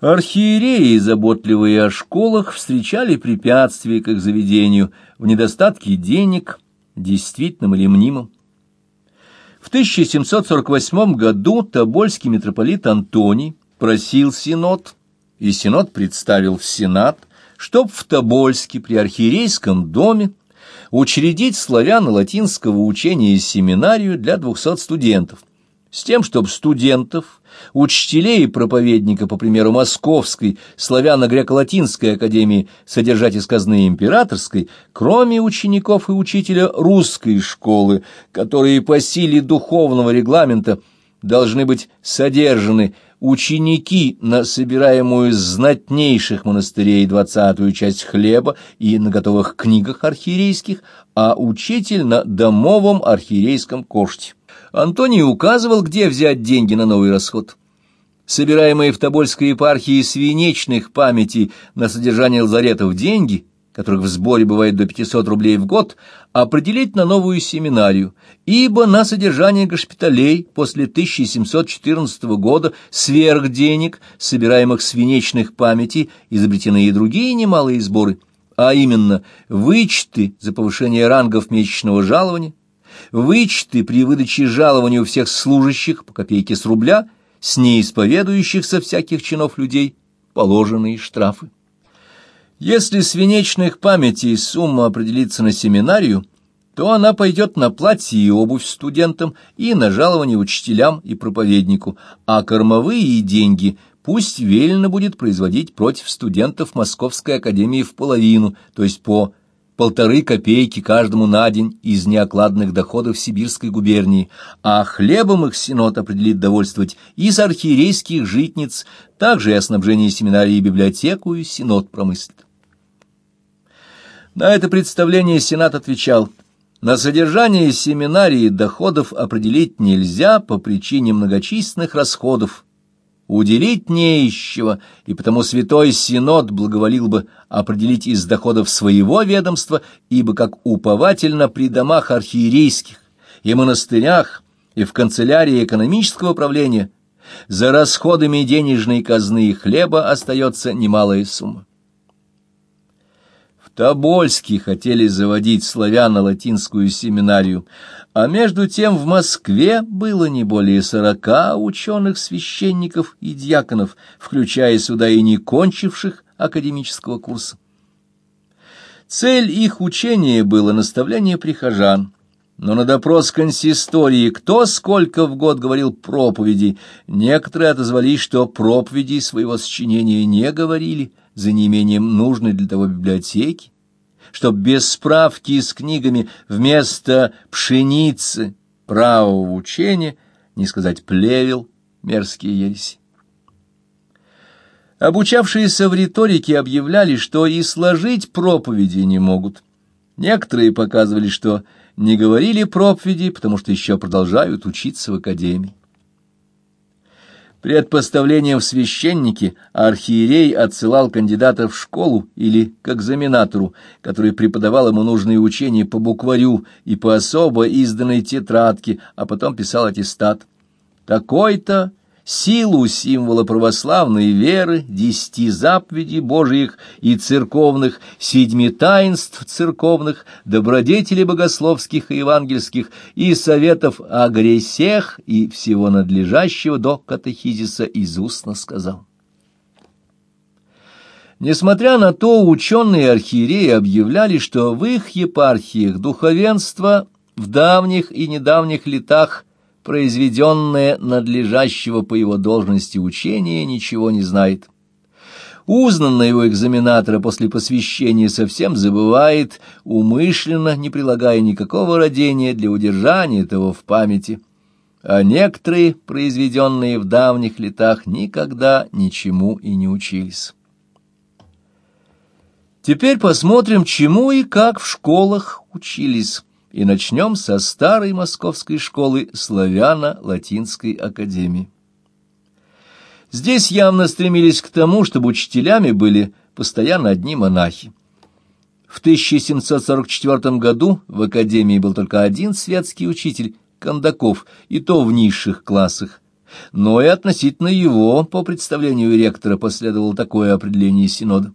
Архиереи, заботливые о школах, встречали препятствия к их заведению в недостатке денег, действительным или мнимым. В 1748 году Тобольский митрополит Антоний просил Синод, и Синод представил в Сенат, чтоб в Тобольске при архиерейском доме учредить славяно-латинского учения семинарию для 200 студентов, с тем, чтобы студентов, учителей и проповедника, по примеру Московской, славяно-греко-латинской академии, содержать из казны императорской, кроме учеников и учителя русской школы, которые по силе духовного регламента должны быть содержаны ученики на собираемую из знатнейших монастырей двадцатую часть хлеба и на готовых книгах архиерейских, а учитель на домовом архиерейском коште. Антоний указывал, где взять деньги на новый расход. Собираемые в Тобольской епархии свинечных памятей на содержание лазаретов деньги, которых в сборе бывает до 500 рублей в год, определить на новую семинарию, ибо на содержание госпиталей после 1714 года сверх денег, собираемых свинечных памятей, изобретены и другие немалые сборы, а именно вычеты за повышение рангов месячного жалования, вычеты при выдаче жалования у всех служащих по копейке с рубля, с неисповедующихся всяких чинов людей, положенные штрафы. Если свинечных памятей сумма определится на семинарию, то она пойдет на платье и обувь студентам и на жалование учителям и проповеднику, а кормовые деньги пусть велено будет производить против студентов Московской академии в половину, то есть по полторы копейки каждому на день из неокладных доходов Сибирской губернии, а хлебом их синод определит довольствовать из архиерейских житниц, также и о снабжении семинарии библиотеку и синод промыслит. На это представление сенат отвечал, на содержание семинарии доходов определить нельзя по причине многочисленных расходов, уделить неищего, и потому Святой Синод благоволил бы определить из доходов своего ведомства, ибо как уповательно при домах архиерейских и монастырях и в канцелярии экономического правления за расходами денежной казны и хлеба остается немалая сумма. Тобольске хотели заводить славяно-латинскую семинарию, а между тем в Москве было не более сорока ученых-священников и дьяконов, включая сюда и не кончивших академического курса. Цель их учения было наставление прихожан, но на допрос консистории кто сколько в год говорил проповеди, некоторые отозвались, что проповеди своего сочинения не говорили, за неимением нужной для того библиотеки, чтоб без справки с книгами вместо пшеницы правого учения, не сказать плевел, мерзкие ереси. Обучавшиеся в риторике объявляли, что и сложить проповеди не могут. Некоторые показывали, что не говорили проповеди, потому что еще продолжают учиться в академии. Пред поставлением в священники архиерей отсылал кандидата в школу или к экзаменатору, который преподавал ему нужные учения по букварю и по особо изданной тетрадке, а потом писал аттестат. Такой-то силу символа православной веры, десяти заповедей Божиих и церковных, седьми таинств церковных, добродетелей богословских и евангельских, и советов о гресех и всего надлежащего до катехизиса из устно сказал. Несмотря на то, ученые архиереи объявляли, что в их епархиях духовенство в давних и недавних летах произведенное надлежащего по его должности учение ничего не знает. Узнанное его экзаменатора после посвящения совсем забывает, умышленно не прилагая никакого родения для удержания этого в памяти, а некоторые, произведенные в давних летах, никогда ничему и не учились. Теперь посмотрим, чему и как в школах учились и начнем со старой московской школы славяно-латинской академии. Здесь явно стремились к тому, чтобы учителями были постоянно одни монахи. В 1744 году в академии был только один светский учитель, Кондаков, и то в низших классах. но и относительно его, по представлению ректора, последовало такое определение Синода.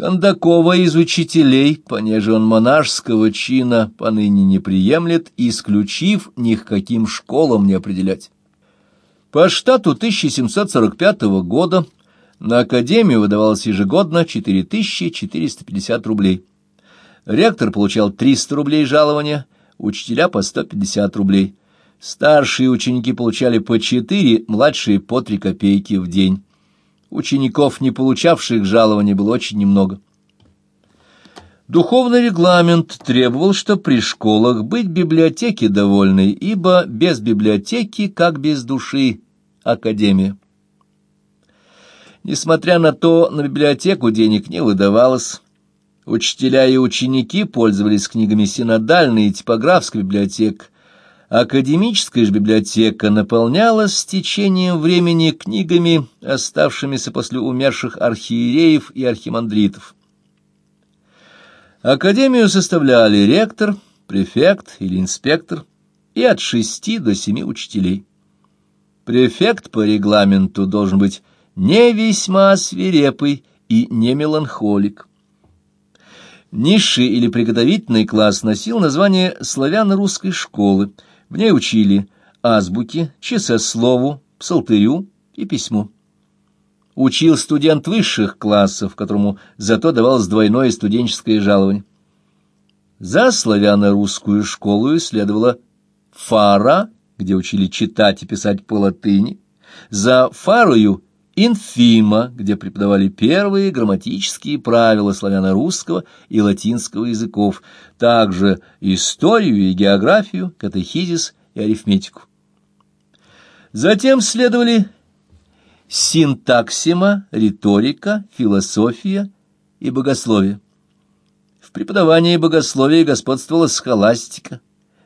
Кондакова из учителей, понеже он монашеского чина, поныне не приемлет, исключив ни к каким школам не определять. По штату 1745 года на академию выдавалось ежегодно 4450 рублей. Ректор получал 300 рублей жалования, учителя по 150 рублей. Старшие ученики получали по 4, младшие по 3 копейки в день. Учеников, не получавших жалования, было очень немного. Духовный регламент требовал, что при школах быть библиотеки довольной, ибо без библиотеки, как без души, академия. Несмотря на то, на библиотеку денег не выдавалось. Учителя и ученики пользовались книгами синодальной и типографской библиотек. Академическая же библиотека наполнялась с течением времени книгами, оставшимися после умерших архиереев и архимандритов. Академию составляли ректор, префект или инспектор и от шести до семи учителей. Префект по регламенту должен быть не весьма свирепый и не меланхолик. Низший или приготовительный класс носил название славяно-русской школы. В ней учили азбуке, часослову, псалтырю и письму. Учил студент высших классов, которому зато давалось двойное студенческое жалование. За славяно-русскую школу следовала фара, где учили читать и писать по латыни, за фарою Инфима, где преподавали первые грамматические правила славяно-русского и латинского языков, также историю и географию, катехизис и арифметику. Затем следовали синтаксима, риторика, философия и богословие. В преподавании богословия господствовала схоластика,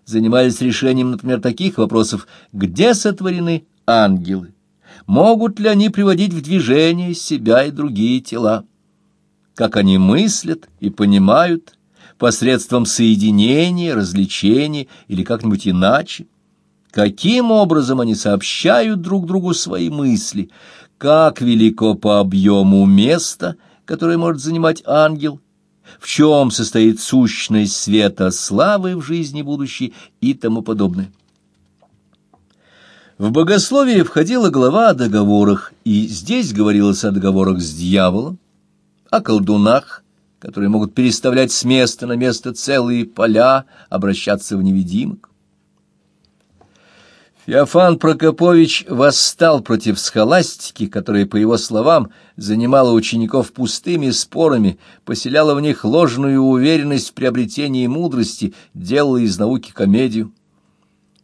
занимались решением, например, таких вопросов, где сотворены ангелы, могут ли они приводить в движение себя и другие тела, как они мыслят и понимают посредством соединения, развлечения или как-нибудь иначе, каким образом они сообщают друг другу свои мысли, как велико по объему место, которое может занимать ангел, в чем состоит сущность света славы в жизни будущей и тому подобное. В богословии входила глава о договорах, и здесь говорилось о договорах с дьяволом, о колдунах, которые могут переставлять с места на место целые поля, обращаться в невидимок. Феофан Прокопович восстал против схоластики, которая, по его словам, занимала учеников пустыми спорами, поселяла в них ложную уверенность в приобретении мудрости, делала из науки комедию.